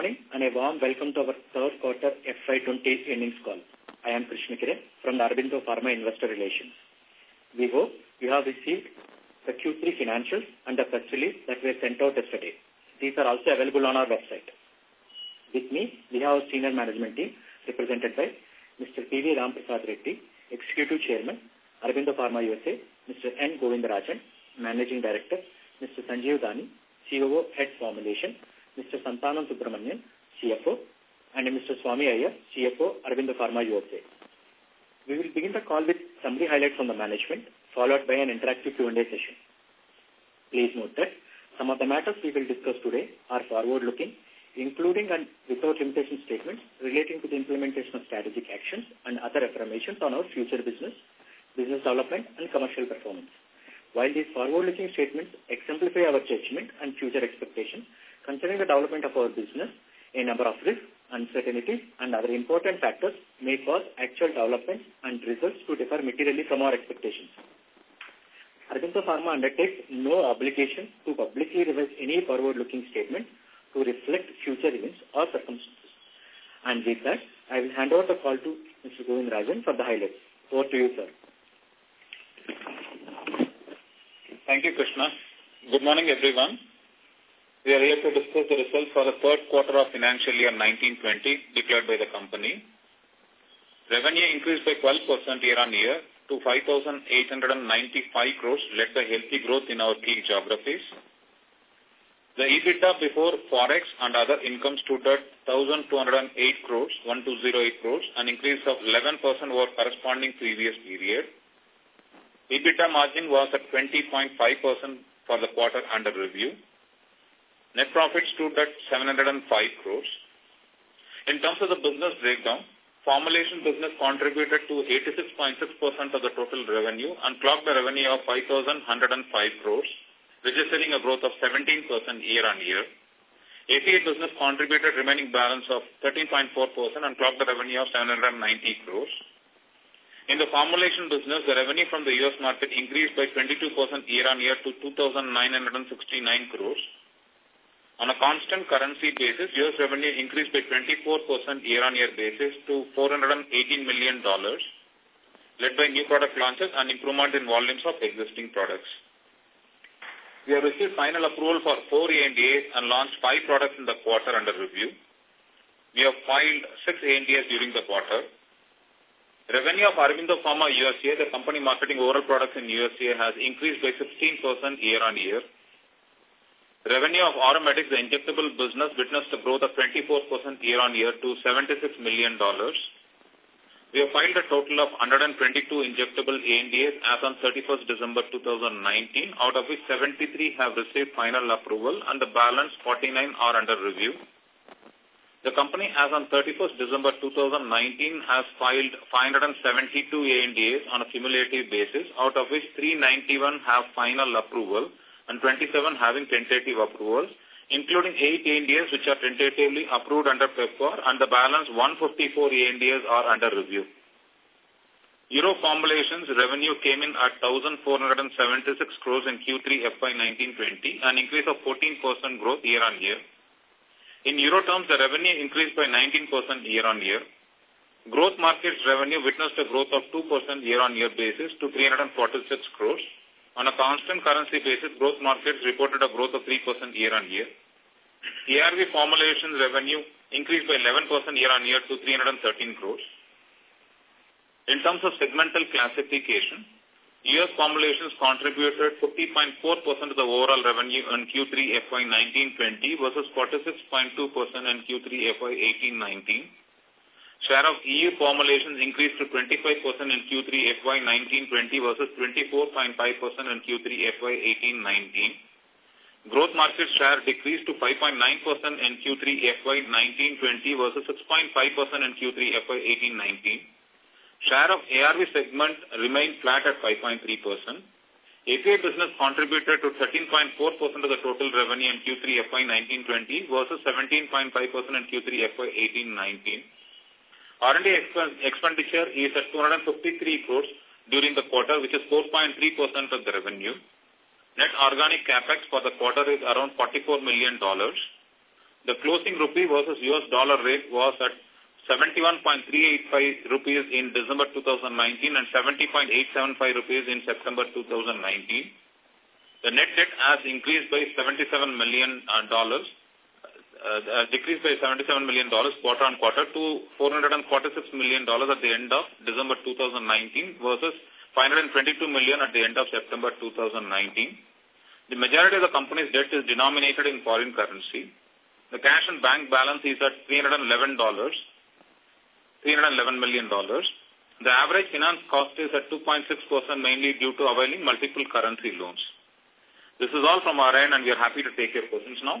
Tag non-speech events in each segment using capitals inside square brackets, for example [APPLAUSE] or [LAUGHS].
morning and a warm welcome to our third quarter FY20 earnings call. I am Krishna from the Aurobindo Pharma Investor Relations. We hope you have received the Q3 financials and the press release that were sent out yesterday. These are also available on our website. With me, we have our senior management team represented by Mr. P.V. Ramprasad Reddy, Executive Chairman, Aurobindo Pharma USA, Mr. N. Govindarajan, Managing Director, Mr. Sanjeev Dani, COO, Head Formulation, Mr. Santanam Subramanian, CFO, and Mr. Swami Iyer, CFO, Aurobindo Pharma USA. We will begin the call with summary highlights from the management, followed by an interactive Q&A session. Please note that some of the matters we will discuss today are forward-looking, including and without limitation statements relating to the implementation of strategic actions and other affirmations on our future business, business development, and commercial performance. While these forward-looking statements exemplify our judgment and future expectations concerning the development of our business, a number of risks, uncertainties, and other important factors may cause actual developments and results to differ materially from our expectations. Aurobindo Pharma undertakes no obligation to publicly revise any forward-looking statement to reflect future events or circumstances. And with that, I will hand over the call to Mr. Govindarajan for the highlights. Over to you, sir. Thank you, Krishna. Good morning, everyone. We are here to discuss the results for the third quarter of financial year 1920 declared by the company. Revenue increased by 12% year-on-year to 5,895 crores, led by healthy growth in our key geographies. The EBITDA before Forex and other income stood at 1,208 crores, 1,208 crores, an increase of 11% over corresponding previous period. EBITDA margin was at 20.5% for the quarter under review. Net profit stood at 705 crores. In terms of the business breakdown, formulation business contributed to 86.6% of the total revenue and clocked a revenue of 5,105 crores, registering a growth of 17% year-on-year. API business contributed remaining balance of 13.4% and clocked a revenue of 790 crores. In the formulation business, the revenue from the U.S. market increased by 22% year-on-year to 2,969 crores. On a constant currency basis, U.S. revenue increased by 24% year-on-year basis to $418 million, led by new product launches and improvement in volumes of existing products. We have received final approval for four ANDAs and launched five products in the quarter under review. We have filed six ANDAs during the quarter. Revenue of Aurobindo Pharma USA, the company marketing oral products in USA, has increased by 16% year-on-year. Revenue of Auromedics, the injectable business, witnessed a growth of 24% year-on-year to $76 million. We have filed a total of 122 injectable ANDAs as on 31st December 2019, out of which 73 have received final approval and the balance 49 are under review. The company, as on 31st December 2019, has filed 572 ANDAs on a cumulative basis, out of which 391 have final approval and 27 having tentative approvals, including 8 ANDAs which are tentatively approved under PEPFAR and the balance 154 ANDAs are under review. Euro formulations revenue came in at 1,476 crores in Q3 FY 1920, an increase of 14% growth year-on-year. In euro terms, the revenue increased by 19% year-on-year. Growth markets revenue witnessed a growth of 2% year-on-year basis to 346 crores. On a constant currency basis, growth markets reported a growth of 3% year-on-year. ARV formulations revenue increased by 11% year-on-year to 313 crores. In terms of segmental classification, U.S. formulations contributed 50.4% of the overall revenue in Q3 FY 1920 versus 46.2% in Q3 FY 1819. Share of EU formulations increased to 25% in Q3 FY 1920 versus 24.5% in Q3 FY 1819. Growth market share decreased to 5.9% in Q3 FY 1920 versus 6.5% in Q3 FY 1819. Share of ARV segment remained flat at 5.3%. API business contributed to 13.4% of the total revenue in Q3 FY 1920 versus 17.5% in Q3 FY 1819. R&D expenditure is at 253 crores during the quarter, which is 4.3% of the revenue. Net organic capex for the quarter is around $44 million. The closing rupee versus US dollar rate was at 71.385 rupees in December 2019 and 70.875 rupees in September 2019. The net debt has increased by $77 million, uh, dollars, uh, uh, decreased by $77 million quarter on quarter to $446 million at the end of December 2019 versus 522 million at the end of September 2019. The majority of the company's debt is denominated in foreign currency. The cash and bank balance is at $311, $311 million. The average finance cost is at 2.6% mainly due to availing multiple currency loans. This is all from our end and we are happy to take your questions now.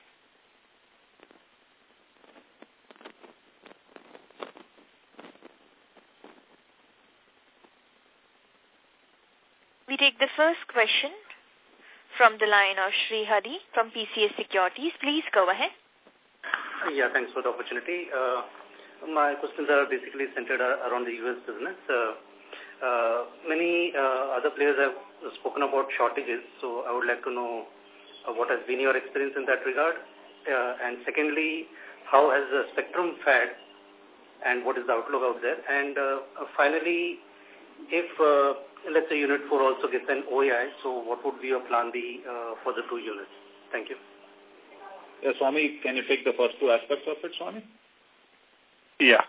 We take the first question from the line of Sri Hari from PCS Securities. Please go ahead. Yeah, thanks for the opportunity. Uh, my questions are basically centered around the U.S. business. Uh, uh, many uh, other players have spoken about shortages, so I would like to know uh, what has been your experience in that regard. Uh, and secondly, how has the spectrum fared and what is the outlook out there? And finally, if let's say Unit 4 also gets an OAI, so what would be your plan B uh, for the two units? Thank you. Yeah, Swami, can you take the first two aspects of it, Swami? Yeah.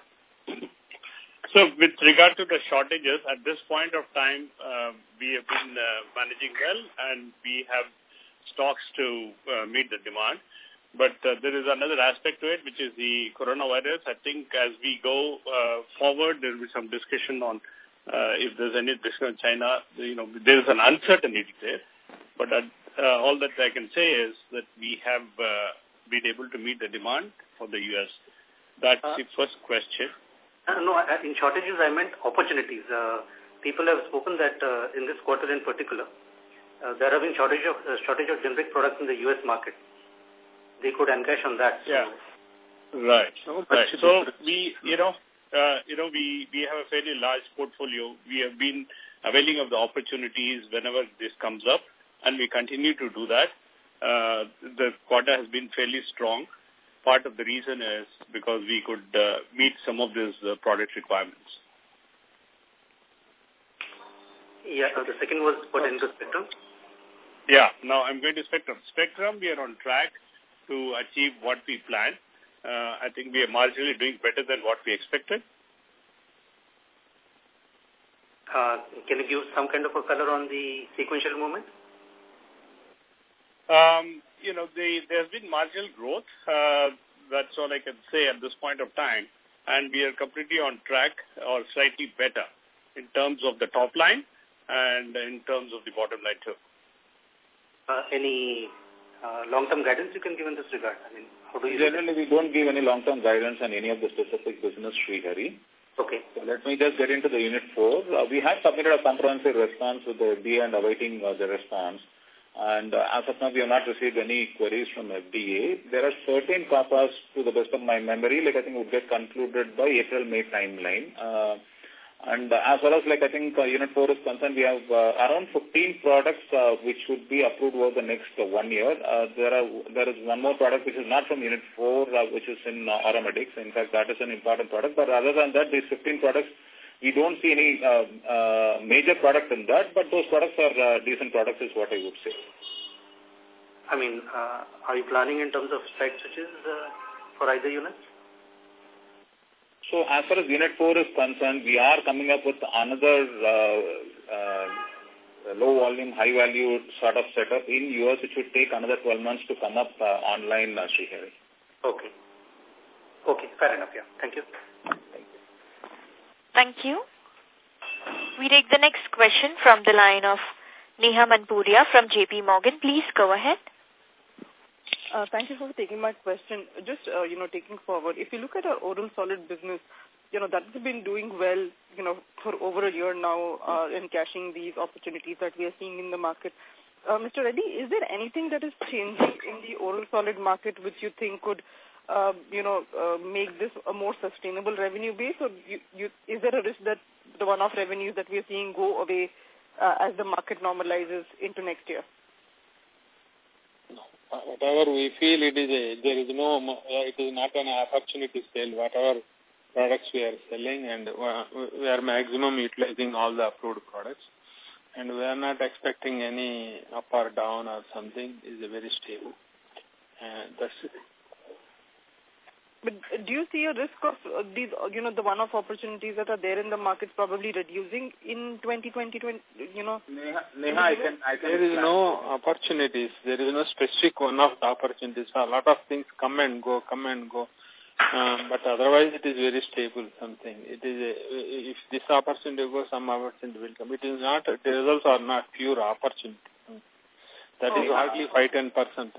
So with regard to the shortages, at this point of time, uh, we have been uh, managing well and we have stocks to uh, meet the demand. But uh, there is another aspect to it, which is the coronavirus. I think as we go uh, forward, there will be some discussion on uh, if there's any discussion on China. You know, there is an uncertainty there. But uh, uh, all that I can say is that we have uh, been able to meet the demand for the U.S. That's uh, the first question. Uh, no, in shortages I meant opportunities. Uh, people have spoken that uh, in this quarter in particular, uh, there have been shortage of uh, shortage of generic products in the U.S. market. They could encash on that. Yeah. Right. So, right. so we, you know, uh, you know, we, we have a fairly large portfolio. We have been availing of the opportunities whenever this comes up, and we continue to do that. Uh, the quarter has been fairly strong. Part of the reason is because we could uh, meet some of these uh, product requirements. Yeah, uh, the second was put into Spectrum. Yeah, now I'm going to Spectrum. Spectrum, we are on track to achieve what we planned. Uh, I think we are marginally doing better than what we expected. Uh, can you give some kind of a color on the sequential movement? Um, you know, the, there's been marginal growth. Uh, that's all I can say at this point of time. And we are completely on track or slightly better in terms of the top line and in terms of the bottom line too. Uh, any uh, long-term guidance you can give in this regard? I mean, how do you Generally, we don't give any long-term guidance on any of the specific business, Sri Hari. Okay. So let me just get into the Unit 4. Uh, we have submitted a comprehensive response with the FDA and awaiting uh, the response. And uh, as of now, we have not received any queries from FDA. There are certain CAPAs, to the best of my memory, like I think would get concluded by April-May timeline. Uh, and uh, as well as, like I think uh, Unit 4 is concerned, we have uh, around 15 products uh, which should be approved over the next uh, one year. Uh, there are there is one more product which is not from Unit 4, uh, which is in uh. In fact, that is an important product. But other than that, these 15 products we don't see any uh, uh, major product in that, but those products are uh, decent products is what I would say. I mean, uh, are you planning in terms of site switches uh, for either units? So as far as Unit 4 is concerned, we are coming up with another uh, uh, low volume, high value sort of setup in US, which would take another 12 months to come up uh, online, uh, Srihari. Okay. Okay, fair enough, yeah. Thank you. Thank you. We take the next question from the line of Neha Manpuria from JP Morgan. Please go ahead. Uh, thank you for taking my question. Just, uh, you know, taking forward, if you look at our oral solid business, you know, that's been doing well, you know, for over a year now uh, in cashing these opportunities that we are seeing in the market. Uh, Mr. Reddy, is there anything that is changing in the oral solid market which you think could, uh, you know, uh, make this a more sustainable revenue base, or you, you, is there a risk that the one-off revenues that we are seeing go away uh, as the market normalizes into next year? Whatever we feel it is a, there is no, uh, it is not an opportunity sale. Whatever products we are selling and uh, we are maximum utilizing all the approved products and we are not expecting any up or down or something is very stable. And that's. But do you see a risk of uh, these, uh, you know, the one-off opportunities that are there in the market probably reducing in 2020, 20, you know? Neha, Neha I can, I can there is no opportunities. There is no specific one-off opportunities. A lot of things come and go, come and go. Um, but otherwise it is very stable something. It is a, if this opportunity goes, some opportunity will come. It is not, the results are not pure opportunity. That oh, is hardly 5-10%.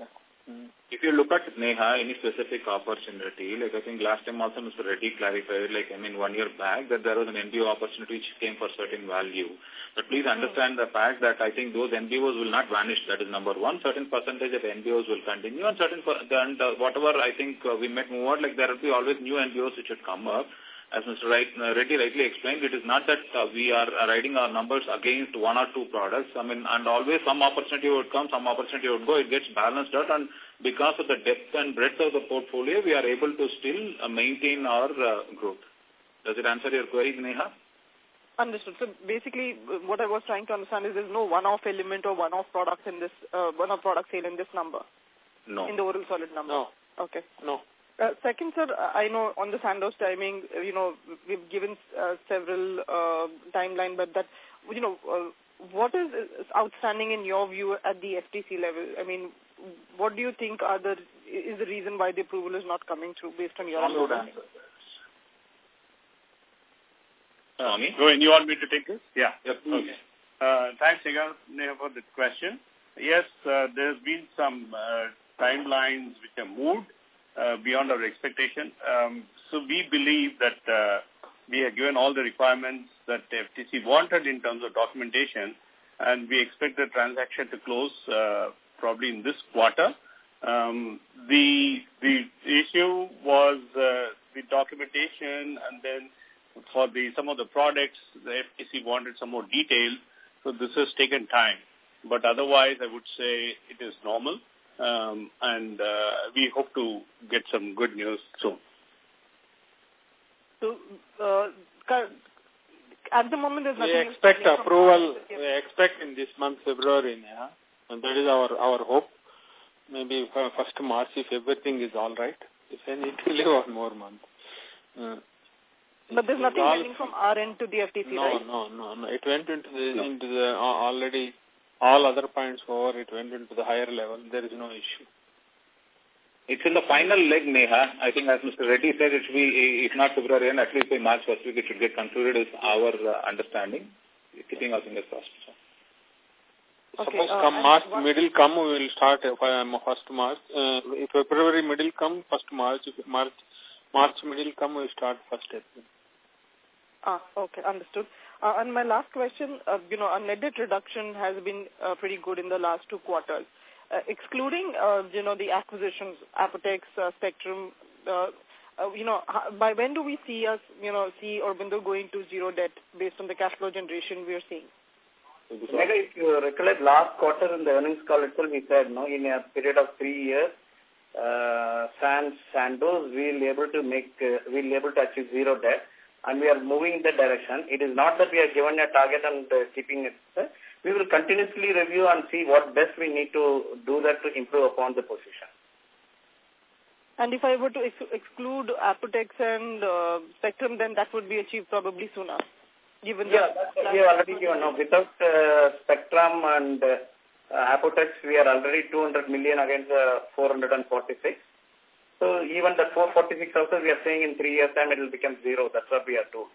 If you look at Neha, any specific opportunity, like I think last time also Mr. Reddy clarified, like I mean one year back, that there was an NBO opportunity which came for certain value. But please understand the fact that I think those NBOs will not vanish. That is number one. Certain percentage of NBOs will continue and certain, and uh, whatever I think uh, we met move on, like there will be always new NBOs which should come up as Mr. Wright, uh, Reddy rightly explained, it is not that uh, we are riding our numbers against one or two products. I mean, and always some opportunity would come, some opportunity would go. It gets balanced out, and because of the depth and breadth of the portfolio, we are able to still uh, maintain our uh, growth. Does it answer your query, Neha? Understood. So basically, what I was trying to understand is there's no one-off element or one-off product in this, uh, one-off product sale in this number. No. In the oral solid number. No. Okay. No. Uh, second, sir, I know on the Sandoz timing, uh, you know, we've given uh, several uh, timeline, but that, you know, uh, what is outstanding in your view at the FTC level? I mean, what do you think are the is the reason why the approval is not coming through based on your answer? Uh, go in. You want me to take this? Yeah. Yep. Okay. Uh, thanks, Neha, for the question. Yes, uh, there's been some uh, timelines which have moved uh, beyond our expectation. Um, so we believe that uh, we have given all the requirements that FTC wanted in terms of documentation, and we expect the transaction to close uh, probably in this quarter. Um, the the issue was uh, the documentation, and then for the some of the products, the FTC wanted some more detail, so this has taken time. But otherwise, I would say it is normal um, and uh, we hope to get some good news soon. So, uh, at the moment, there's nothing. We expect approval. We expect in this month, February, yeah, and that is our our hope. Maybe first March, if everything is all right. If I need to [LAUGHS] live one more month. Uh, but there's nothing pending from our end to the FTC, no, right? No, no, no. It went into the, no. into the uh, already all other points over, it went into the higher level. There is no issue. It's in the final leg, Neha. I think as Mr. Reddy said, it should be, if not February end, at least by March first week, it should get concluded is our uh, understanding. Keeping us in the crossed. Okay, Suppose uh, come March, middle come, we will start uh, first March. Uh, if February middle come, first March. If March, March middle come, we start first April. Ah, okay, understood. Uh, and my last question, uh, you know, our net debt reduction has been uh, pretty good in the last two quarters. Uh, excluding, uh, you know, the acquisitions, Apotex, uh, Spectrum, uh, uh, you know, by when do we see us, you know, see Aurobindo going to zero debt based on the cash flow generation we are seeing? Neha, if you recollect last quarter in the earnings call itself, we said, no, in a period of three years, uh, Sands, Sandoz will able to make, uh, will be able to achieve zero debt and we are moving in that direction. It is not that we are given a target and uh, keeping it. Uh, we will continuously review and see what best we need to do that to improve upon the position. And if I were to ex exclude Apotex and uh, Spectrum, then that would be achieved probably sooner. Given yeah, that's we have already given. No, without uh, Spectrum and uh, Apotex, we are already 200 million against uh, 446. So even the 446 also we are saying in three years time it will become zero. That's what we are told.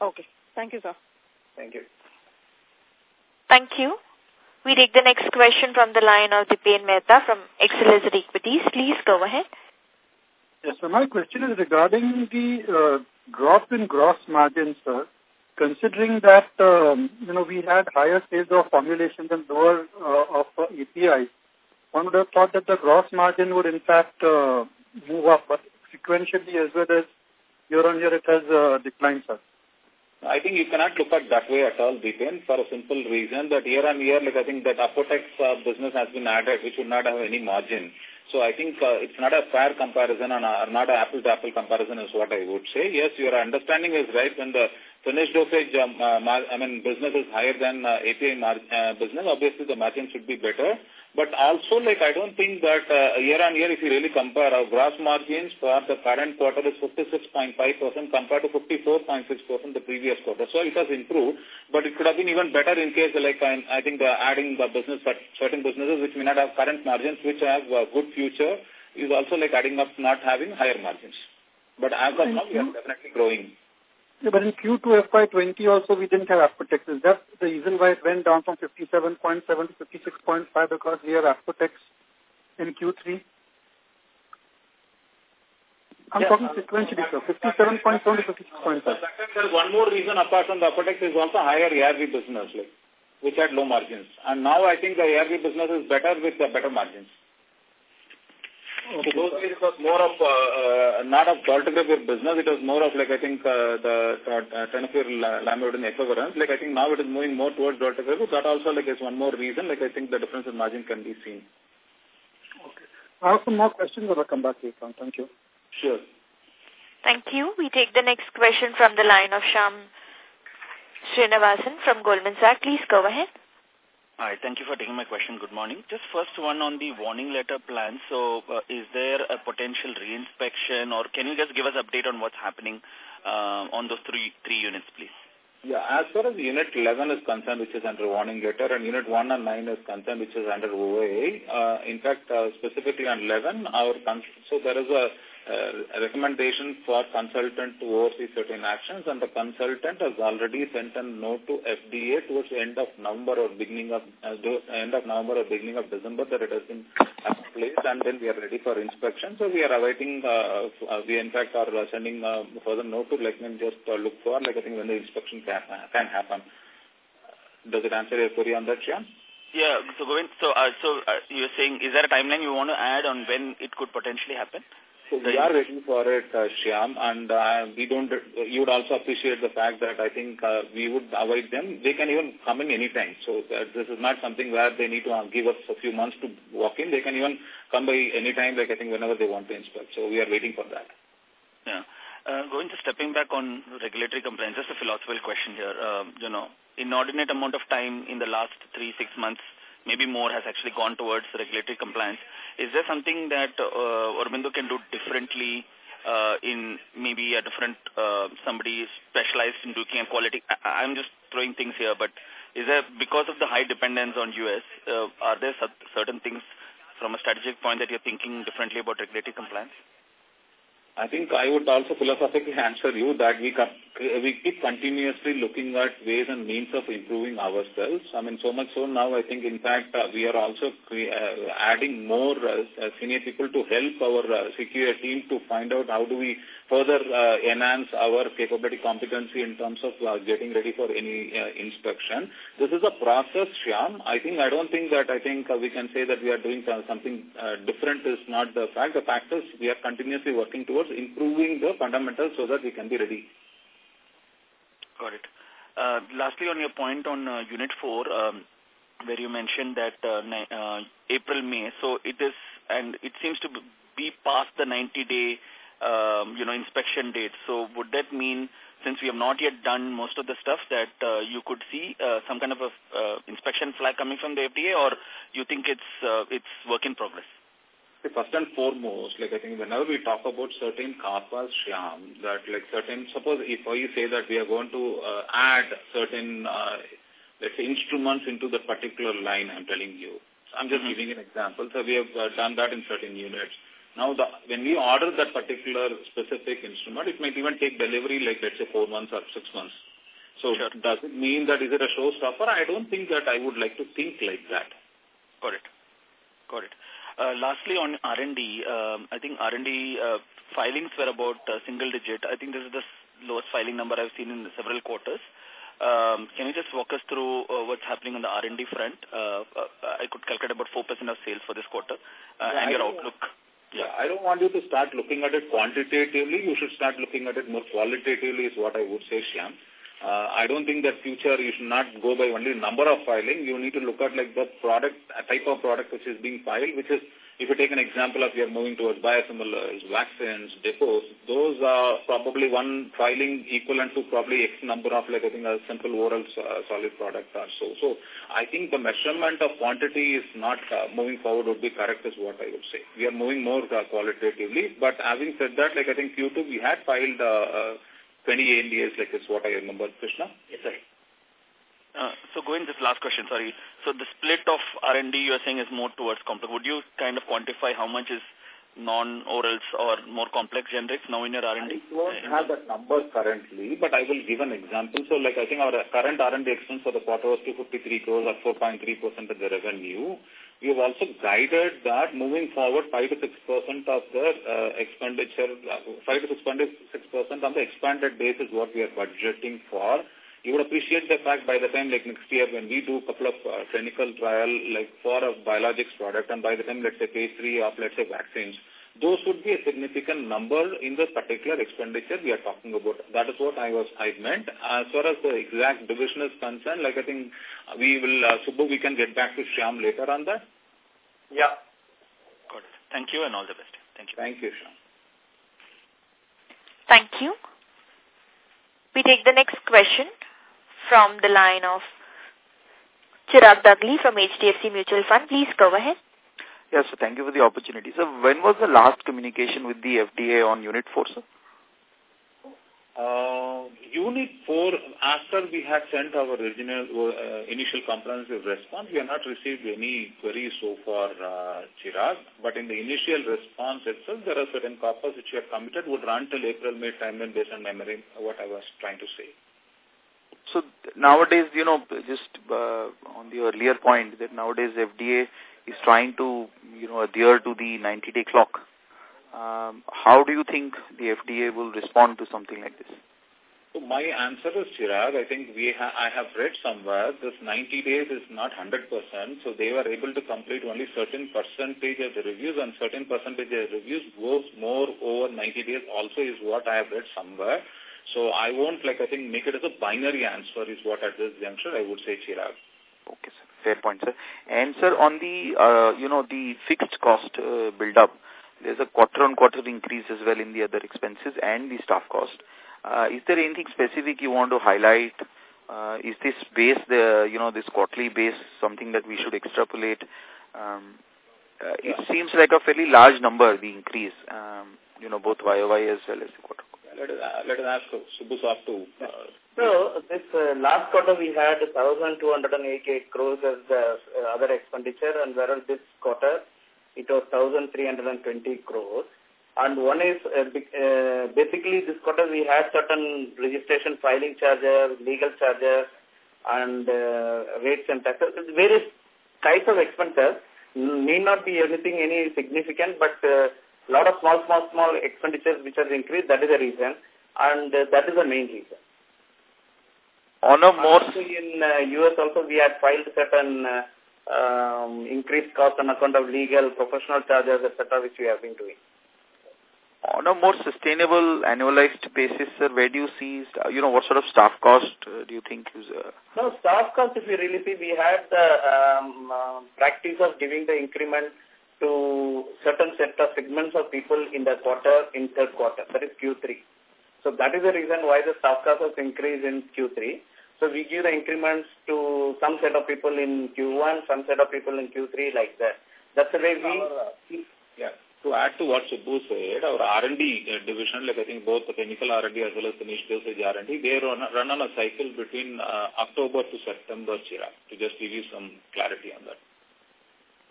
Okay. Thank you, sir. Thank you. Thank you. We take the next question from the line of Dipen Mehta from Elixir Equities. Please go ahead. Yes, so my question is regarding the uh, drop in gross margins, sir, considering that, um, you know, we had higher sales of formulations and lower uh, of uh, API, one would have thought that the gross margin would in fact uh, move up, but sequentially as well as year on year it has uh, declined, sir. I think you cannot look at that way at all, Dipen, for a simple reason that year on year, like I think that Apotex uh, business has been added, which would not have any margin. So I think uh, it's not a fair comparison and uh, not an apple-to-apple comparison is what I would say. Yes, your understanding is right when the finished dosage um, uh, I mean, business is higher than uh, API uh, business. Obviously, the margin should be better. But also, like, I don't think that uh, year on year, if you really compare, our gross margins for the current quarter is 56.5% compared to 54.6% the previous quarter. So it has improved, but it could have been even better in case, like, I, I think the adding the business, certain businesses which may not have current margins, which have a good future, is also like adding up not having higher margins. But as of now, we are definitely growing. Yeah, but in Q2 FY20 also we didn't have Apotex. Is that the reason why it went down from 57.7 to 56.5 because we have Apotex in Q3? I'm yeah. talking uh, sequentially, sir. 57.7 to 56.5. There's one more reason apart from the Apotex is also higher ARV business, like, which had low margins. And now I think the ARV business is better with the better margins. Okay. So those days it was more of, uh, uh, not of dolutegravir business, it was more of like, I think, uh, the uh, tenofovir lamivudine efavirenz. Like, I think now it is moving more towards dolutegravir. That also, like, is one more reason. Like, I think the difference in margin can be seen. Okay. I have some more questions, but I'll come back later on. Thank you. Sure. Thank you. We take the next question from the line of Shyam Srinivasan from Goldman Sachs. Please go ahead. Hi, thank you for taking my question. Good morning. Just first one on the warning letter plan. So uh, is there a potential reinspection or can you just give us update on what's happening uh, on those three three units, please? Yeah, as far as Unit 11 is concerned, which is under warning letter, and Unit 1 and 9 is concerned, which is under OA, uh, in fact, uh, specifically on 11, our so there is a uh, recommendation for consultant to oversee certain actions and the consultant has already sent a note to FDA towards the end of November or beginning of uh, end of November or beginning of December that it has been placed and then we are ready for inspection. So we are awaiting, uh, uh we in fact are sending uh, further note to like just uh, look for like I think when the inspection can, can happen. Does it answer your query on that, Shyam? Yeah, so Govind, so, uh, so uh, you're saying, is there a timeline you want to add on when it could potentially happen? So we are waiting for it, uh, Shyam, and uh, we don't, you would also appreciate the fact that I think uh, we would avoid them. They can even come in any time. So uh, this is not something where they need to uh, give us a few months to walk in. They can even come by any time, like I think whenever they want to inspect. So we are waiting for that. Yeah. Uh, going to stepping back on regulatory compliance, just a philosophical question here. Um, you know, inordinate amount of time in the last three, six months maybe more has actually gone towards regulatory compliance. Is there something that uh, Aurobindo can do differently uh, in maybe a different, uh, somebody specialized in looking at quality? I, I'm just throwing things here, but is there, because of the high dependence on U.S., uh, are there certain things from a strategic point that you're thinking differently about regulatory compliance? I think I would also philosophically answer you that we we keep continuously looking at ways and means of improving ourselves. I mean, so much so now I think, in fact, uh, we are also uh, adding more uh, senior people to help our uh, team to find out how do we further uh, enhance our capability competency in terms of uh, getting ready for any uh, inspection. This is a process, Shyam. I think, I don't think that I think we can say that we are doing something different is not the fact. The fact is we are continuously working towards improving the fundamentals so that we can be ready. Got it. Uh, lastly, on your point on uh, Unit 4, um, where you mentioned that uh, April, May, so it is, and it seems to be past the 90-day, um, you know, inspection date. So would that mean, since we have not yet done most of the stuff, that uh, you could see uh, some kind of a uh, inspection flag coming from the FDA, or you think it's uh, it's work in progress? First and foremost, like I think whenever we talk about certain CAPAs, Shyam, that like certain, suppose if you say that we are going to uh, add certain, uh, let's say, instruments into the particular line, I'm telling you. So I'm just mm -hmm. giving an example. So we have uh, done that in certain units. Now, the, when we order that particular specific instrument, it might even take delivery like, let's say, four months or six months. So sure. does it mean that is it a showstopper? I don't think that I would like to think like that. Got it. Got it. Uh, lastly, on R&D, um, I think R&D uh, filings were about uh, single digit. I think this is the lowest filing number I've seen in several quarters. Um, can you just walk us through uh, what's happening on the R&D front? Uh, uh, I could calculate about 4% of sales for this quarter uh, yeah, and your outlook. Yeah, I don't want you to start looking at it quantitatively. You should start looking at it more qualitatively is what I would say, Shyam. Uh, I don't think that future you should not go by only number of filing. You need to look at like the product, type of product which is being filed, which is if you take an example of you're moving towards biosimilars, vaccines, depots, those are probably one filing equivalent to probably X number of like I think a simple oral uh, solid product or so. So I think the measurement of quantity is not uh, moving forward would be correct is what I would say. We are moving more uh, qualitatively, but having said that, like I think Q2 we had filed uh, uh, 20 ANDAs like is what I remember, Krishna. Yes, sir. Uh, so going this last question, sorry. So the split of R&D you are saying is more towards complex. Would you kind of quantify how much is non-orals or more complex generics now in your R&D? I don't have that number currently, but I will give an example. So like I think our current R&D expense for the quarter was 253 crores or 4.3% of the revenue. We have also guided that moving forward 5 to 6% of the uh, expenditure, uh, 5 to 6% on the expanded base is what we are budgeting for you would appreciate the fact by the time like next year when we do a couple of uh, clinical trial like for a biologics product and by the time let's say phase 3 of let's say vaccines, those would be a significant number in the particular expenditure we are talking about. That is what I was I meant. As far as the exact division is concerned, like I think we will, uh, Subbu, we can get back to Shyam later on that. Yeah. Good. Thank you and all the best. Thank you. Thank you, Shyam. Thank you. We take the next question from the line of Chirag Dagli from HDFC Mutual Fund. Please go ahead. Yes, sir. Thank you for the opportunity. So when was the last communication with the FDA on Unit 4, sir? Uh, Unit 4, after we had sent our original uh, initial comprehensive response, we have not received any queries so far, uh, Chirag. But in the initial response itself, there are certain CAPAs which we have committed would run till April, May timeline based on memory, what I was trying to say. So nowadays, you know, just uh, on the earlier point that nowadays FDA is trying to, you know, adhere to the 90-day clock. Um, how do you think the FDA will respond to something like this? So my answer is, Chirag, I think we ha I have read somewhere this 90 days is not 100%, so they were able to complete only certain percentage of the reviews and certain percentage of the reviews goes more over 90 days also is what I have read somewhere. So I won't, like, I think, make it as a binary answer is what at this juncture I would say, Chirag. Okay, sir. Fair point, sir. And, sir, on the, uh, you know, the fixed cost uh, build-up, there's a quarter-on-quarter -quarter increase as well in the other expenses and the staff cost. Uh, is there anything specific you want to highlight? Uh, is this base, the you know, this quarterly base something that we should extrapolate? Um, uh, it yeah. seems like a fairly large number, the increase, um, you know, both YOY as well as the quarter let us, uh, let us ask Subbu to. Uh, so, this uh, last quarter we had 1,288 crores as the uh, other expenditure and whereas this quarter it was 1,320 crores. And one is, uh, uh, basically this quarter we had certain registration filing charges, legal charges, and uh, rates and taxes, various types of expenses. Need not be anything any significant, but uh, lot of small, small, small expenditures which has increased. That is the reason. And uh, that is the main reason. On a more... Also in uh, US also we had filed certain uh, um, increased cost on account of legal, professional charges, etc., which we have been doing. On a more sustainable annualized basis, sir, where do you see, you know, what sort of staff cost uh, do you think is... Uh... No, staff cost, if you really see, we had the um, uh, practice of giving the increment to certain set of segments of people in the quarter, in third quarter, that is Q3. So that is the reason why the staff cost has increased in Q3. So we give the increments to some set of people in Q1, some set of people in Q3 like that. That's the way we... yeah. To add to what Subbu said, our R&D uh, division, like I think both the chemical R&D as well as the niche dosage R&D, they run, run on a cycle between uh, October to September, Chirag, to just give you some clarity on that.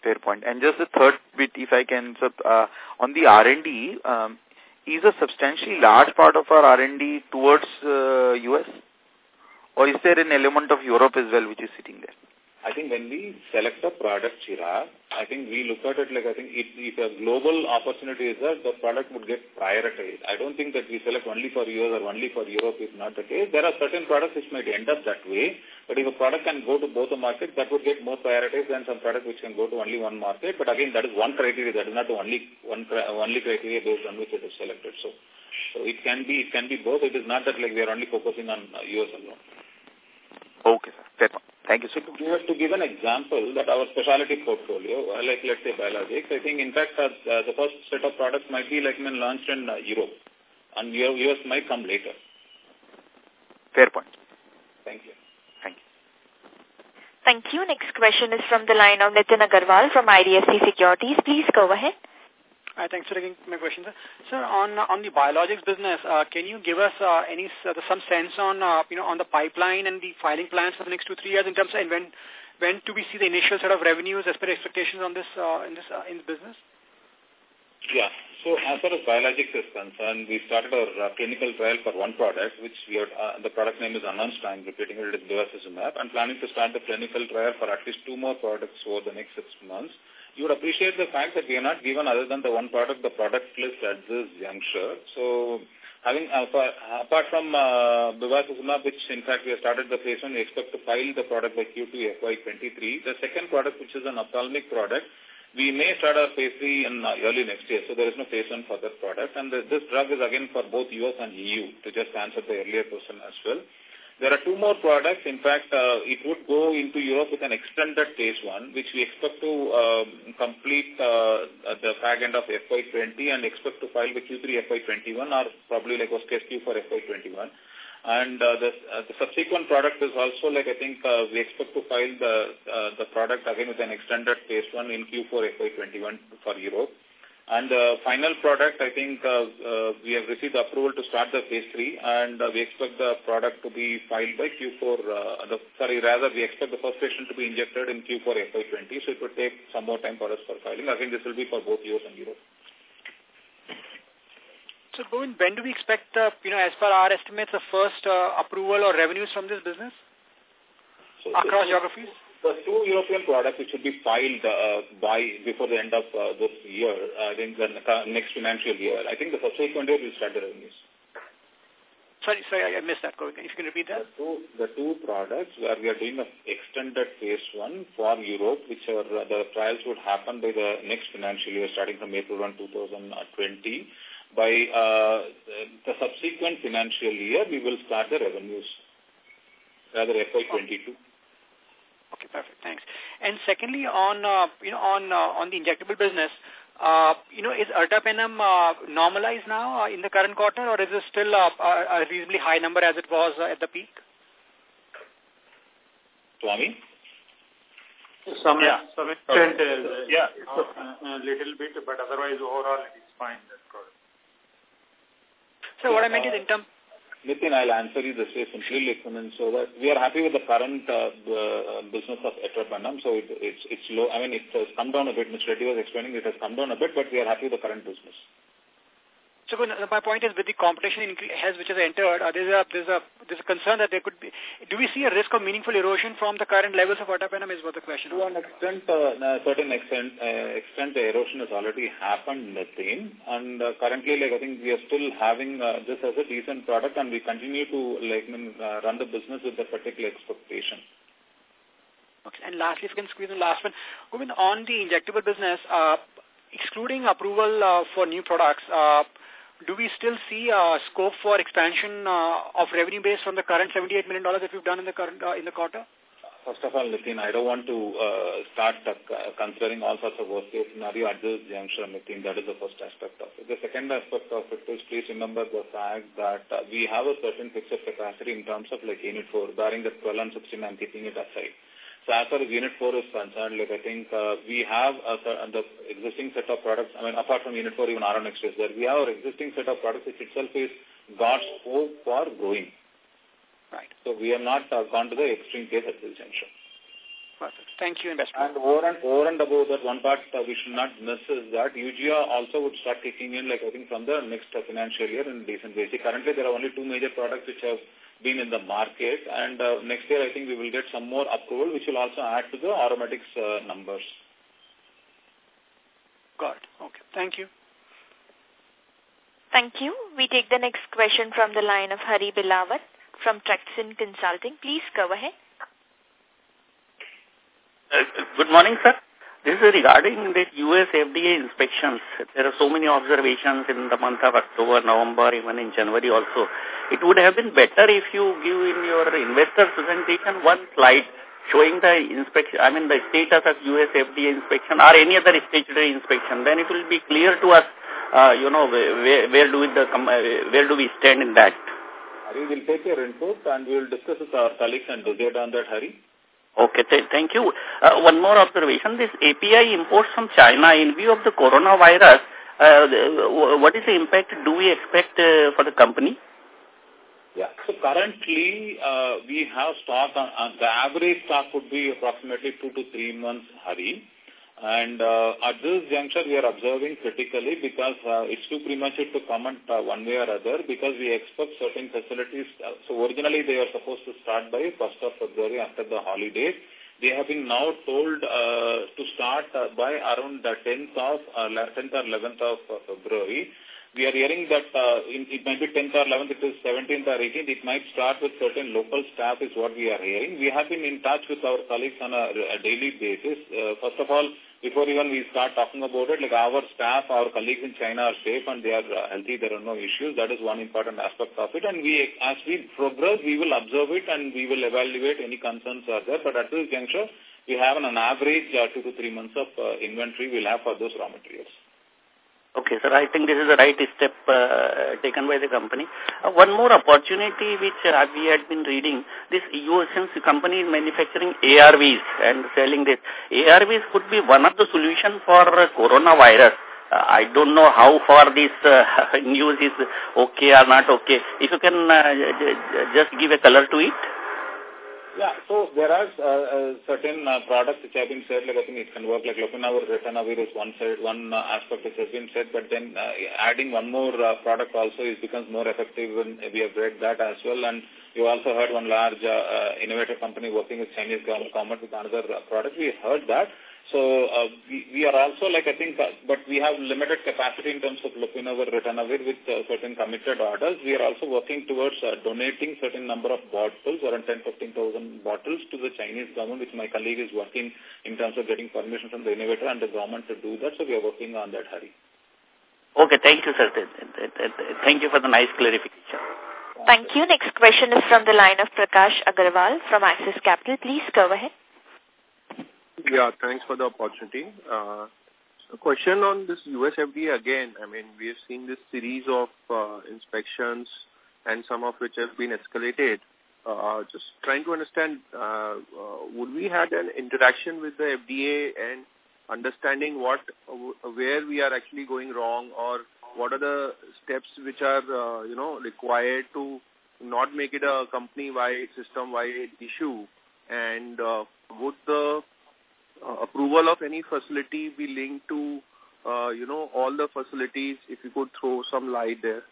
Fair point. And just the third bit, if I can, uh, on the R&D, um, is a substantially large part of our R&D towards uh, US? Or is there an element of Europe as well which is sitting there? I think when we select a product, Chirag, I think we look at it like, I think if, if a global opportunity is there, the product would get prioritized. I don't think that we select only for US or only for Europe is not the case. There are certain products which might end up that way, but if a product can go to both the markets, that would get more prioritized than some product which can go to only one market. But again, that is one criteria. That is not the only one only criteria based on which it is selected. So, so it can be it can be both. It is not that like we are only focusing on US alone. Okay, sir. Fair point. Thank you, sir. To give, to give an example that our specialty portfolio, uh, like let's say biologics, I think in fact uh, uh, the first set of products might be like when launched in uh, Europe and US might come later. Fair point. Thank you. Thank you. Next question is from the line of Nitin Agarwal from IDFC Securities. Please go ahead. Hi, thanks for taking my question, sir. Sir, on on the biologics business, uh, can you give us uh, any uh, some sense on uh, you know on the pipeline and the filing plans for the next two three years in terms of when when do we see the initial sort of revenues as per expectations on this uh, in this uh, in the business? Yeah. So as far as biologics is concerned, we started our uh, clinical trial for one product, which we are, uh, the product name is announced. I'm repeating it, it is and planning to start the clinical trial for at least two more products over the next six months you would appreciate the fact that we are not given other than the one product, the product list at this juncture. So having uh, for, apart from uh, which in fact we have started the phase one, we expect to file the product by Q2 FY23. The second product, which is an ophthalmic product, we may start our phase three in uh, early next year. So there is no phase one for that product. And this drug is again for both US and EU, to just answer the earlier question as well. There are two more products. In fact, uh, it would go into Europe with an extended phase one, which we expect to um, complete uh, the fag end of FY20 and expect to file the Q3 FY21 or probably like was case Q for FY21. And uh, the, uh, the subsequent product is also like I think uh, we expect to file the uh, the product again with an extended phase one in Q4 FY21 for Europe. And the final product, I think uh, uh, we have received approval to start the phase three, and uh, we expect the product to be filed by Q4. Uh, the, sorry, rather, we expect the first patient to be injected in Q4 FY20, so it would take some more time for us for filing. I think this will be for both US and Europe. So, Govind, when do we expect, uh, you know, as per our estimates, the first uh, approval or revenues from this business so, across so, geographies? the two European products which should be filed uh, by before the end of uh, this year, I think the next financial year. I think the subsequent year will start the revenues. Sorry, sorry, I missed that. If you can repeat that. The two, the two products where we are doing an extended phase one for Europe, which are uh, the trials would happen by the next financial year, starting from April 1, 2020. By uh, the subsequent financial year, we will start the revenues, rather FY22. Oh. Okay, perfect. Thanks. And secondly, on uh, you know on uh, on the injectable business, uh, you know, is ertapenem uh, normalized now uh, in the current quarter, or is it still uh, a reasonably high number as it was uh, at the peak? Swami? Some, yeah. some extent, uh, yeah, a little bit, but otherwise overall it is fine. That's correct. So what I meant is in terms Nitin, I'll answer you this way simply, like, so that we are happy with the current uh, uh, business of ertapenem. So it, it's it's low. I mean, it has come down a bit. Mr. Reddy was explaining it has come down a bit, but we are happy with the current business. So my point is, with the competition has which has entered, uh, there's a there's a there's a concern that there could be. Do we see a risk of meaningful erosion from the current levels of ertapenem? Is what the question. To an extent, uh, certain extent, uh, extent the erosion has already happened, Nitin, and uh, currently, like I think we are still having uh, this as a decent product, and we continue to like uh, run the business with the particular expectation. Okay. And lastly, if you can squeeze the last one, Govind, on the injectable business, uh, excluding approval uh, for new products. Uh, do we still see uh, scope for expansion uh, of revenue base from the current $78 million that we've done in the current uh, in the quarter? First of all, Nitin, I don't want to uh, start uh, considering all sorts of worst-case scenario at this juncture, Nitin. That is the first aspect of it. The second aspect of it is please remember the fact that uh, we have a certain fixed capacity in terms of like Unit 4, barring the 12 and 16, I'm keeping it aside. So as far as Unit 4 is concerned, like I think uh, we have a, the existing set of products, I mean, apart from Unit 4, even RNX is there, we have our existing set of products which itself is got scope for growing. Right. So we have not uh, gone to the extreme case at this juncture. Perfect. Thank you, investor. And over and, over and above that, one part uh, we should not miss is that Eugia also would start kicking in, like I think, from the next uh, financial year in decent way. See, currently there are only two major products which have been in the market. And uh, next year, I think we will get some more approval, which will also add to the Auromedics uh, numbers. Got it. Okay. Thank you. Thank you. We take the next question from the line of Hari Bilawat from Trexin Consulting. Please go ahead. Uh, good morning, sir. This is regarding the US FDA inspections. There are so many observations in the month of October, November, even in January also. It would have been better if you give in your investor presentation one slide showing the inspection, I mean the status of US FDA inspection or any other statutory inspection. Then it will be clear to us, uh, you know, where, where do we the, uh, where do we stand in that. Hari will take your input and we will discuss with our colleagues and decide on that, Hari. Okay, th thank you. Uh, one more observation. This API imports from China in view of the coronavirus, uh, what is the impact do we expect uh, for the company? Yeah. So currently, uh, we have stock on, on, the average stock would be approximately two to three months, Hari. And uh, at this juncture, we are observing critically because uh, it's too premature to comment uh, one way or other because we expect certain facilities. Uh, so originally, they were supposed to start by 1st of February after the holidays. They have been now told uh, to start uh, by around the 10th of uh, 10th or 11th of uh, February we are hearing that uh, in, it might be 10th or 11th, it is 17th or 18th. It might start with certain local staff is what we are hearing. We have been in touch with our colleagues on a, a daily basis. Uh, first of all, before even we start talking about it, like our staff, our colleagues in China are safe and they are uh, healthy. There are no issues. That is one important aspect of it. And we, as we progress, we will observe it and we will evaluate any concerns are there. But at this juncture, we have an, an average uh, two to three months of uh, inventory we'll have for those raw materials. Okay, sir. I think this is the right step uh, taken by the company. Uh, one more opportunity which uh, we had been reading, this since the company is manufacturing ARVs and selling this. ARVs could be one of the solution for coronavirus. Uh, I don't know how far this uh, [LAUGHS] news is okay or not okay. If you can uh, just give a color to it. Yeah, so there are uh, uh, certain uh, products which have been said, like I think it can work like lopinavir, ritonavir is one side, one uh, aspect which has been said, but then uh, adding one more uh, product also is becomes more effective and we have read that as well and you also heard one large uh, uh, innovative company working with Chinese government with another uh, product. We heard that. So uh, we, we are also like I think, uh, but we have limited capacity in terms of looking lopinavir, ritonavir with uh, certain committed orders. We are also working towards uh, donating certain number of bottles, around 10, 15,000 bottles to the Chinese government, which my colleague is working in terms of getting permission from the innovator and the government to do that. So we are working on that, Hari. Okay, thank you, sir. Thank you for the nice clarification. Thank you. Next question is from the line of Prakash Agarwal from Axis Capital. Please go ahead. Yeah, thanks for the opportunity. Uh, question on this US FDA again. I mean, we have seen this series of uh, inspections and some of which have been escalated. Uh, just trying to understand, uh, uh, would we had an interaction with the FDA and understanding what, uh, where we are actually going wrong or what are the steps which are, uh, you know, required to not make it a company-wide, system-wide issue? And uh, would the approval of any facility be linked to, uh, you know, all the facilities, if you could throw some light there?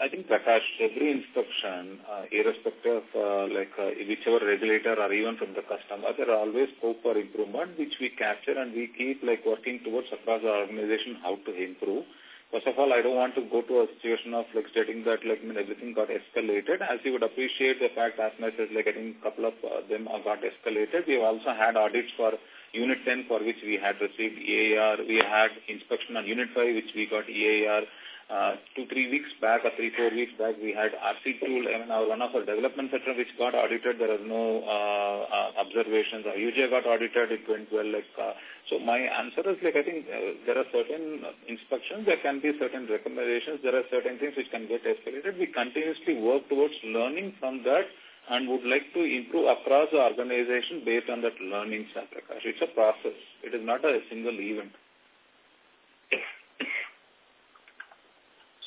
I think, Prakash, every inspection, uh, irrespective of uh, like uh, whichever regulator or even from the customer, there are always scope for improvement, which we capture and we keep like working towards across the organization how to improve. First of all, I don't want to go to a situation of like stating that like I mean, everything got escalated. As you would appreciate the fact as much as like think a couple of uh, them got escalated. We have also had audits for Unit 10 for which we had received EIR. We had inspection on Unit 5 which we got EIR. Uh, two, three weeks back or three, four weeks back, we had RC tool, mean, our, one of our development center which got audited. There are no uh, uh, observations. Our UJ got audited. It went well. Like, uh, so my answer is like, I think uh, there are certain inspections. There can be certain recommendations. There are certain things which can get escalated. We continuously work towards learning from that and would like to improve across the organization based on that learning, Prakash. It's a process. It is not a single event.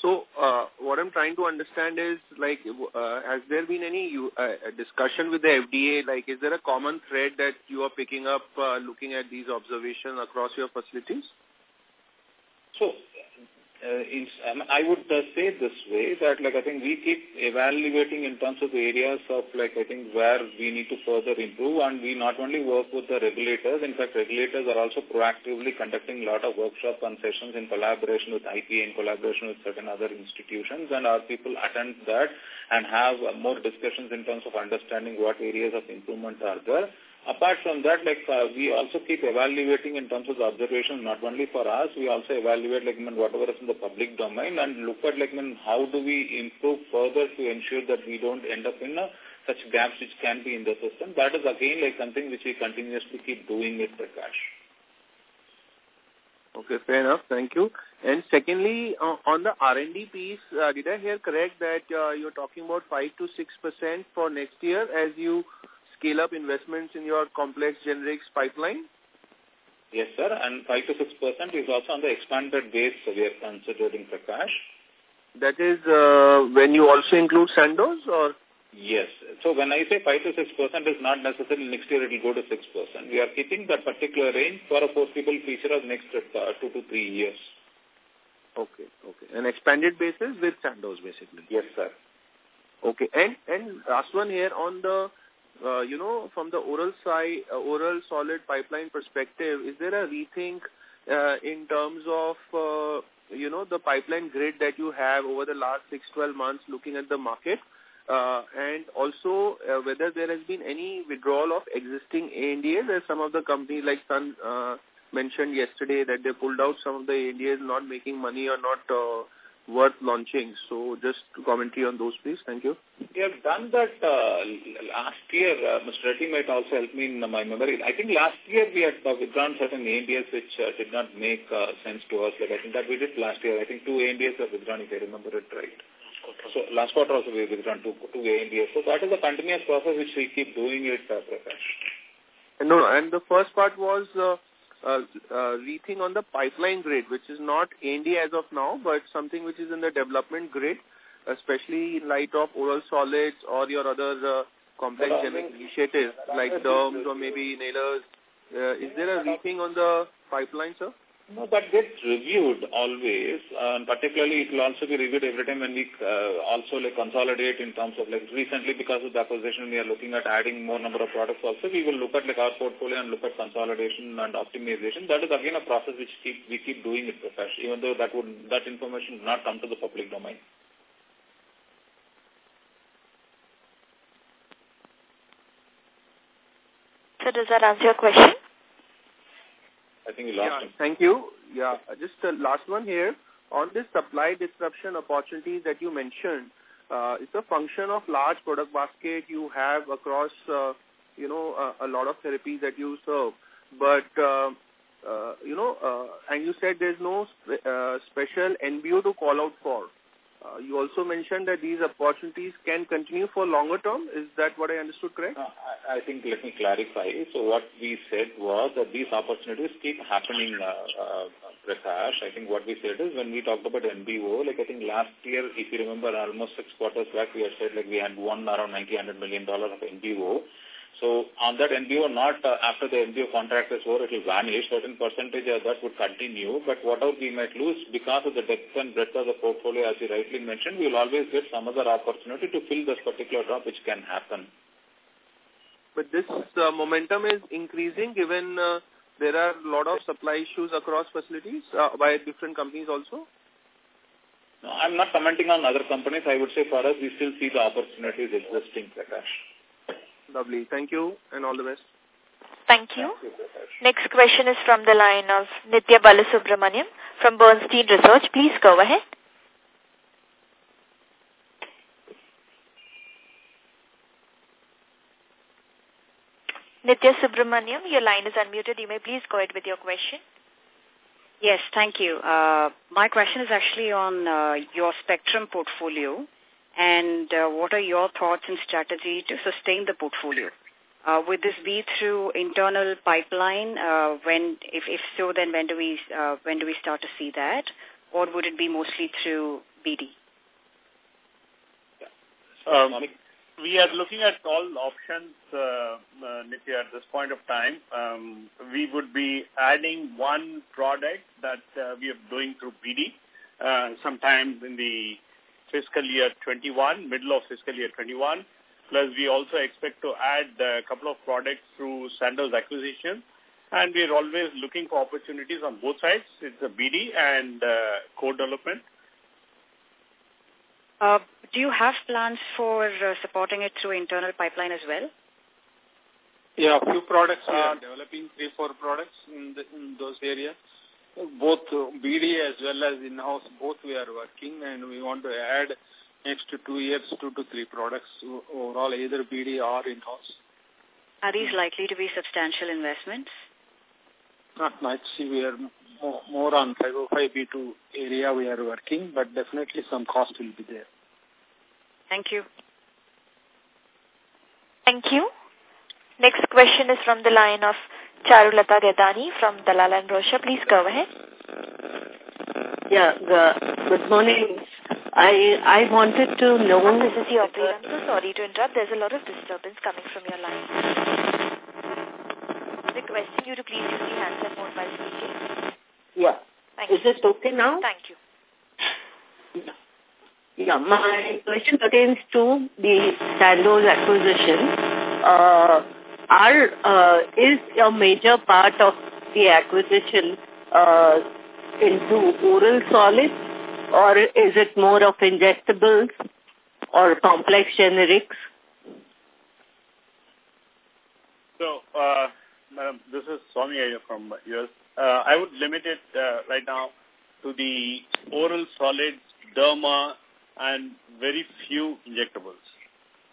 So, uh, what I'm trying to understand is, like, uh, has there been any uh, discussion with the FDA? Like, is there a common thread that you are picking up uh, looking at these observations across your facilities? So, uh, in, um, I would uh, say this way that like I think we keep evaluating in terms of the areas of like I think where we need to further improve and we not only work with the regulators, in fact regulators are also proactively conducting a lot of workshop and sessions in collaboration with IPA, in collaboration with certain other institutions and our people attend that and have uh, more discussions in terms of understanding what areas of improvement are there Apart from that, like uh, we also keep evaluating in terms of the observations, not only for us, we also evaluate like I mean, whatever is in the public domain and look at like I mean, how do we improve further to ensure that we don't end up in uh, such gaps which can be in the system. That is again like something which we continuously keep doing it, Prakash. Okay, fair enough. Thank you. And secondly, uh, on the R&D piece, uh, did I hear correct that uh, you're talking about 5 to 6% for next year as you scale up investments in your complex generics pipeline? Yes, sir. And 5 to 6% is also on the expanded base so we are considering, Prakash. That is uh, when you also include Sandoz or? Yes. So when I say 5 to 6% is not necessarily next year it will go to 6%. We are keeping that particular range for a foreseeable future of next uh, 2 to 3 years. Okay, okay. An expanded basis with Sandoz basically? Yes, sir. Okay. And, and last one here on the uh, you know, from the oral side, uh, oral solid pipeline perspective, is there a rethink uh, in terms of, uh, you know, the pipeline grid that you have over the last 6, 12 months looking at the market? Uh, and also uh, whether there has been any withdrawal of existing ANDAs as some of the companies like Sun uh, mentioned yesterday that they pulled out some of the ANDAs not making money or not uh, worth launching. So just commentary on those, please. Thank you. We have done that uh, last year. Uh, Mr. Reddy might also help me in my memory. I think last year we had uh, withdrawn certain ANDAs which uh, did not make uh, sense to us. Like I think that we did last year. I think two ANDAs were withdrawn, if I remember it right. So last quarter also we withdrawn two, two ANDAs. So that is a continuous process which we keep doing it, uh, Prakash. No, and the first part was... Uh, rethink on the pipeline grid, which is not ANDA as of now, but something which is in the development grid, especially in light of oral solids or your other uh, complex generic initiatives like derms or maybe inhalers. Uh, is there a rethink on the pipeline, sir? No, that gets reviewed always, and particularly it will also be reviewed every time when we uh, also like consolidate in terms of like recently because of the acquisition we are looking at adding more number of products also. We will look at like our portfolio and look at consolidation and optimization. That is again a process which keep, we keep doing it, Prakash, even though that would that information would not come to the public domain. So does that answer your question? I think lost yeah, him. Thank you. Yeah, just the last one here. On this supply disruption opportunities that you mentioned, uh, it's a function of large product basket you have across, uh, you know, a, a lot of therapies that you serve. But, uh, uh, you know, uh, and you said there's no spe uh, special NBO to call out for. Uh, you also mentioned that these opportunities can continue for longer term. Is that what I understood correct? Uh, I, think let me clarify. So what we said was that these opportunities keep happening, uh, uh, Prakash. I think what we said is when we talked about NBO, like I think last year, if you remember almost six quarters back, we had said like we had won around 90, 100 million dollars of NBO. So on that NBO, not uh, after the NBO contract is over, it will vanish. Certain percentage of that would continue. But whatever we might lose because of the depth and breadth of the portfolio, as you rightly mentioned, we will always get some other opportunity to fill this particular drop which can happen. But this uh, momentum is increasing given uh, there are a lot of supply issues across facilities uh, by different companies also? No, I'm not commenting on other companies. I would say for us, we still see the opportunities existing, Prakash. Lovely. Thank you and all the best. Thank you. Next question is from the line of Nitya Balasubramaniam from Bernstein Research. Please go ahead. Nitya Subramaniam, your line is unmuted. You may please go ahead with your question. Yes, thank you. Uh, my question is actually on uh, your spectrum portfolio and uh, what are your thoughts and strategy to sustain the portfolio? Uh, would this be through internal pipeline? Uh, when, if, if so, then when do we uh, when do we start to see that, or would it be mostly through BD? Um, we are looking at all options, uh, uh, Nitya, at this point of time. Um, we would be adding one product that uh, we are doing through BD uh, sometime in the fiscal year 21, middle of fiscal year 21. Plus, we also expect to add a couple of products through Sandoz acquisition. And we're always looking for opportunities on both sides. It's a BD and uh, co-development. Uh, do you have plans for uh, supporting it through internal pipeline as well? Yeah, a few products we are developing, three, four products in, the, in those areas. Both BD as well as in-house, both we are working and we want to add next two years, two to three products overall, either BD or in-house. Are these likely to be substantial investments? Not much. We are more, more on 505B2 area we are working, but definitely some cost will be there. Thank you. Thank you. Next question is from the line of Charulata Gaidhani from Dalal and Broacha. Please go ahead. Yeah, good morning. I I wanted to know... This is the operator. I'm so sorry to interrupt. There's a lot of disturbance coming from your line. Requesting you to please use the handset mode while speaking. Yeah. Thank is you. it okay now? Thank you. Yeah. Yeah, my question pertains to the Sandoz acquisition. Uh, are, uh, is a major part of the acquisition uh, into oral solids or is it more of injectables or complex generics? So, uh, madam, this is Swami from US. Uh, I would limit it uh, right now to the oral solids, derma, and very few injectables.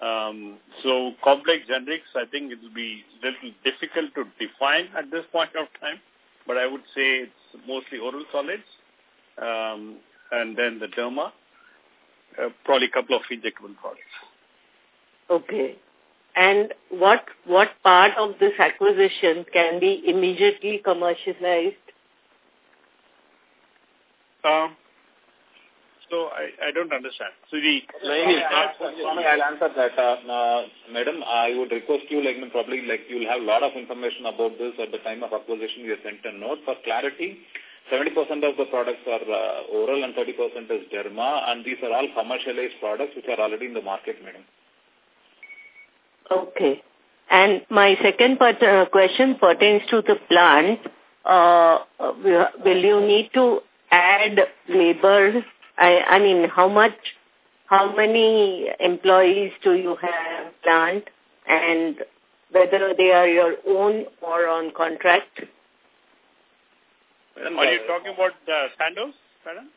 Um, so complex generics, I think it will be little difficult to define at this point of time, but I would say it's mostly oral solids, um, and then the derma, uh, probably a couple of injectable products. Okay. And what what part of this acquisition can be immediately commercialized? Um, so I, I don't understand. So the Swami, I'll answer that. Uh, uh, madam, I would request you, like, probably, like, you'll have a lot of information about this at the time of acquisition. We have sent a note for clarity. 70% of the products are uh, oral and 30% is derma, and these are all commercialized products which are already in the market, madam. Okay. And my second part, uh, question pertains to the plant. Uh, will you need to add labor? I, I mean, how much, how many employees do you have plant and whether they are your own or on contract? Madam, are you talking about the Sandoz, madam?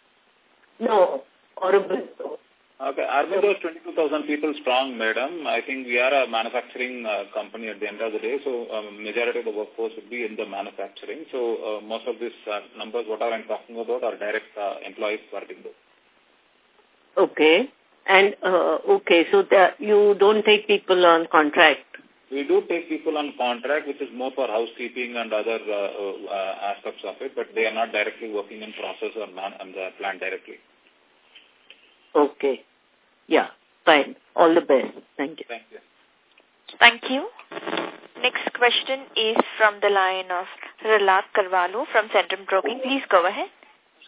No, Aurobindo. Okay, Aurobindo is 22,000 people strong, madam. I think we are a manufacturing uh, company at the end of the day, so um, majority of the workforce would be in the manufacturing. So uh, most of these uh, numbers, what I'm talking about, are direct uh, employees working Aurobindo. Okay. And, uh, okay, so that you don't take people on contract? We do take people on contract, which is more for housekeeping and other uh, uh, aspects of it, but they are not directly working in process or man on the plant directly. Okay. Yeah, fine. All the best. Thank you. Thank you. Thank you. Next question is from the line of Ralat Carvalho from Centrum Broking. Please go ahead.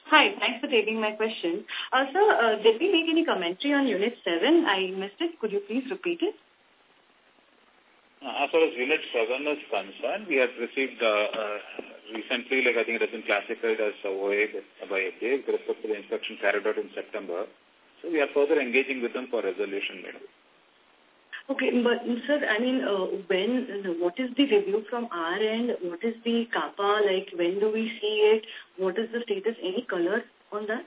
Hi, thanks for taking my question. Uh, sir, uh, did we make any commentary on Unit 7? I missed it. Could you please repeat it? Uh, as far as Unit 7 is concerned, we have received recently, like I think it has been classified as OA by FDA with respect to the inspection carried out in September. So we are further engaging with them for resolution. Okay, but sir, I mean, uh, when, what is the review from our end? What is the CAPA? Like, when do we see it? What is the status? Any color on that?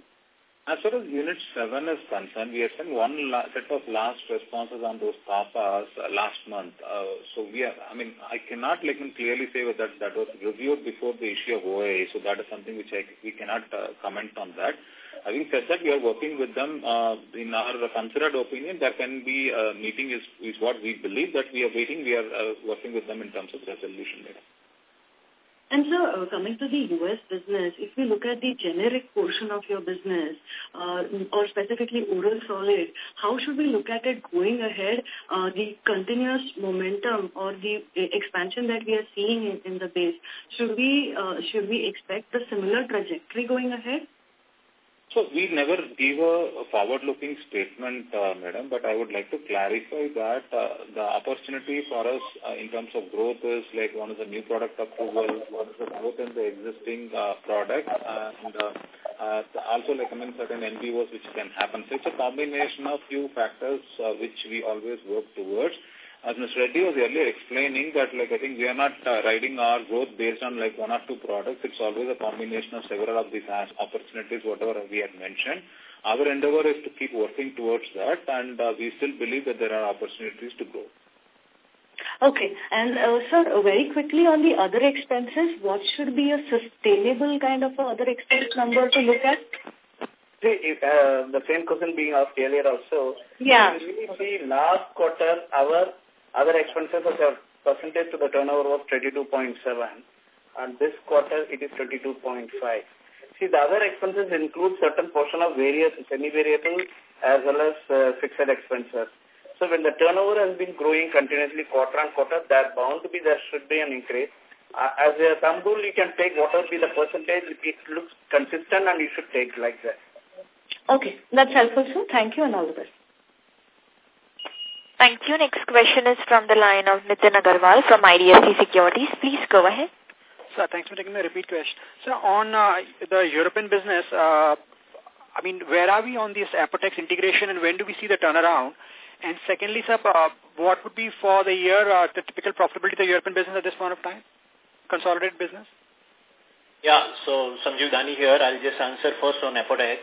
As far as Unit 7 is concerned, we have sent one set of last responses on those CAPAs uh, last month. Uh, so we are, I mean, I cannot like clearly say that that was reviewed before the issue of OA. So that is something which I, we cannot uh, comment on that. Having said that, we are working with them. Uh, in our considered opinion, there can be a meeting is, is what we believe that we are waiting. We are uh, working with them in terms of resolution. And so, uh, coming to the U.S. business, if we look at the generic portion of your business, uh, or specifically oral solid, how should we look at it going ahead? Uh, the continuous momentum or the expansion that we are seeing in, in the base, should we uh, should we expect the similar trajectory going ahead? So we never give a forward-looking statement, uh, madam, but I would like to clarify that uh, the opportunity for us uh, in terms of growth is like one is the new product approval, one is the growth in the existing uh, product, and uh, uh, also like I mean certain NBOs which can happen. So it's a combination of few factors uh, which we always work towards. As Mr. Reddy was earlier explaining that like I think we are not uh, riding our growth based on like one or two products. It's always a combination of several of these opportunities, whatever we had mentioned. Our endeavor is to keep working towards that and uh, we still believe that there are opportunities to grow. Okay. And, uh, sir, uh, very quickly on the other expenses, what should be a sustainable kind of other expense number to look at? See, uh, the same question being asked earlier also. Yeah. We really see last quarter, our other expenses as a percentage to the turnover was 22.7 and this quarter it is 22.5. See, the other expenses include certain portion of various semi-variable as well as uh, fixed expenses. So when the turnover has been growing continuously quarter on quarter, there bound to be, there should be an increase. Uh, as a thumb rule, you can take whatever be the percentage, it looks consistent and you should take like that. Okay, that's helpful, sir. Thank you and all the best. Thank you. Next question is from the line of Nitin Agarwal from IDFC Securities. Please go ahead. Sir, thanks for taking the repeat question. So on uh, the European business, uh, I mean, where are we on this Apotex integration and when do we see the turnaround? And secondly, sir, uh, what would be for the year uh, the typical profitability of the European business at this point of time? Consolidated business? Yeah, so Sanjeev Dani here. I'll just answer first on Apotex.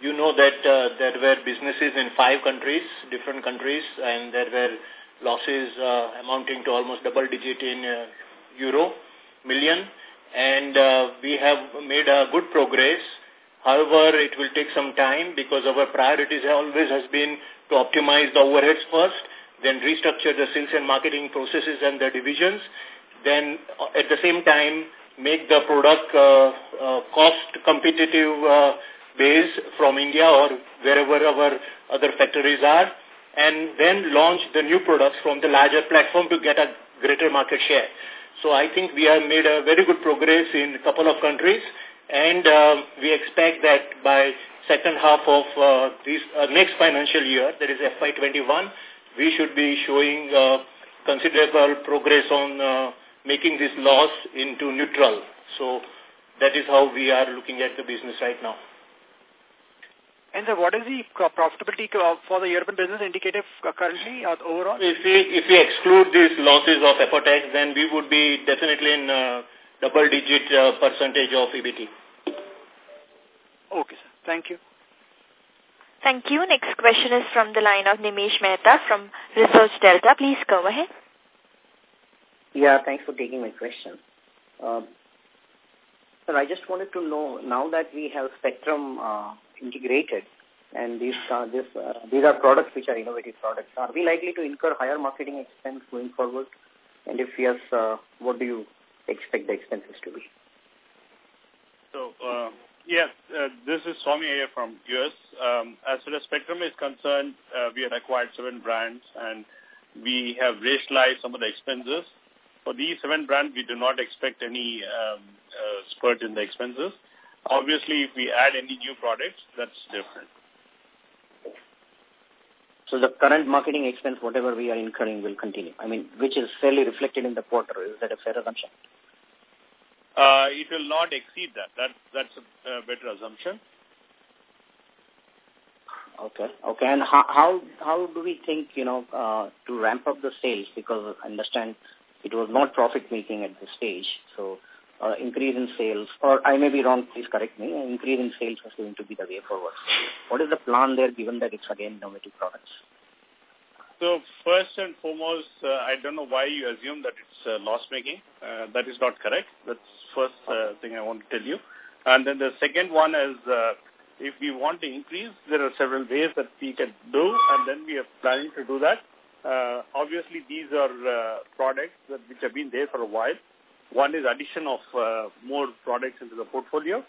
You know that uh, there were businesses in five countries, different countries, and there were losses uh, amounting to almost double digit in uh, euro million. And uh, we have made a good progress. However, it will take some time because our priorities always has been to optimize the overheads first, then restructure the sales and marketing processes and the divisions, then uh, at the same time make the product uh, uh, cost competitive uh, base from India or wherever our other factories are, and then launch the new products from the larger platform to get a greater market share. So I think we have made a very good progress in a couple of countries, and uh, we expect that by second half of uh, this uh, next financial year, that is FY21, we should be showing uh, considerable progress on uh, making this loss into neutral. So that is how we are looking at the business right now. And so what is the profitability for the European business indicative currently uh, overall? If we, if we exclude these losses of Apotex, then we would be definitely in uh, double-digit uh, percentage of EBT. Okay, sir. Thank you. Thank you. Next question is from the line of Nimish Mehta from Research Delta. Please go ahead. Yeah, thanks for taking my question. Uh, sir, I just wanted to know, now that we have Spectrum uh, integrated and these, uh, this, uh, these are products which are innovative products, are we likely to incur higher marketing expense going forward? And if yes, uh, what do you expect the expenses to be? So, uh, Yes, uh, this is Swami here from US. Um, as far as Spectrum is concerned, uh, we have acquired seven brands and we have rationalized some of the expenses. For these seven brands, we do not expect any um, uh, spurt in the expenses. Obviously, if we add any new products, that's different. So the current marketing expense, whatever we are incurring, will continue. I mean, which is fairly reflected in the quarter. Is that a fair assumption? Uh, it will not exceed that. That that's a uh, better assumption. Okay. Okay. And how how how do we think you know uh, to ramp up the sales? Because I understand it was not profit making at this stage. So uh, increase in sales, or I may be wrong. Please correct me. Increase in sales is going to be the way forward. What is the plan there, given that it's again innovative products? So first and foremost, uh, I don't know why you assume that it's uh, loss-making. Uh, that is not correct. That's first uh, thing I want to tell you. And then the second one is, uh, if we want to increase, there are several ways that we can do, and then we are planning to do that. Uh, obviously, these are uh, products that, which have been there for a while. One is addition of uh, more products into the portfolio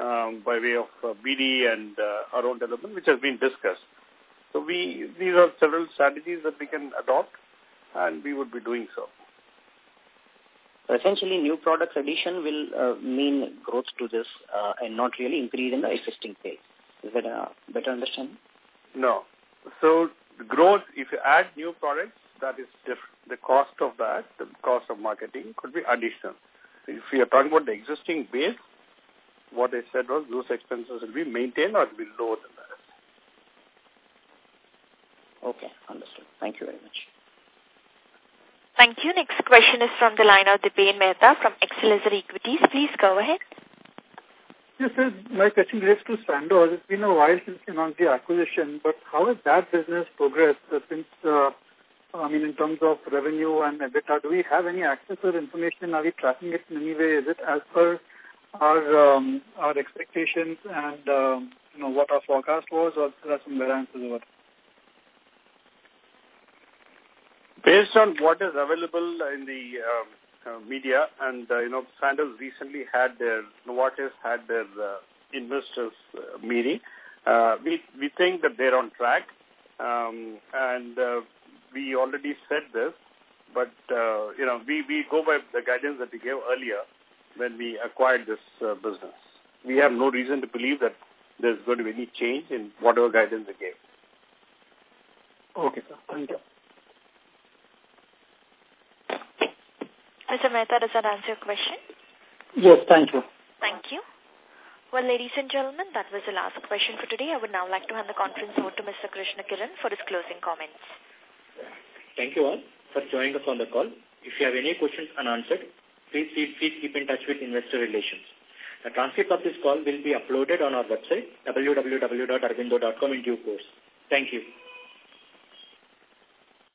um, by way of uh, BD and uh, our own development, which has been discussed. So we these are several strategies that we can adopt, and we would be doing so. So essentially, new products addition will uh, mean growth to this uh, and not really increase in the existing sales. Is that a better understanding? No. So growth, if you add new products, that is different. The cost of that, the cost of marketing could be additional. If you are talking about the existing base, what I said was those expenses will be maintained or will be lower than that. Okay, understood. Thank you very much. Thank you. Next question is from the line of Dipen Mehta from Elixir Equities. Please go ahead. Yes, sir. My question relates to Sandoz. It's been a while since you announced the acquisition, but how has that business progressed uh, since, uh, I mean, in terms of revenue and EBITDA? Do we have any access or information? Are we tracking it in any way? Is it as per our um, our expectations and um, you know what our forecast was, or there are some variances over? Based on what is available in the um, uh, media, and uh, you know, Sandoz recently had their Novartis had their uh, investors uh, meeting. Uh, we we think that they're on track, um, and uh, we already said this, but uh, you know, we we go by the guidance that we gave earlier when we acquired this uh, business. We have no reason to believe that there's going to be any change in whatever guidance we gave. Okay, sir. Thank you. Mr. Mehta, does that answer your question? Yes, thank you. Thank you. Well, ladies and gentlemen, that was the last question for today. I would now like to hand the conference over to Mr. Krishna Kiran for his closing comments. Thank you all for joining us on the call. If you have any questions unanswered, please, please, please keep in touch with Investor Relations. The transcript of this call will be uploaded on our website, www.aurobindo.com in due course. Thank you.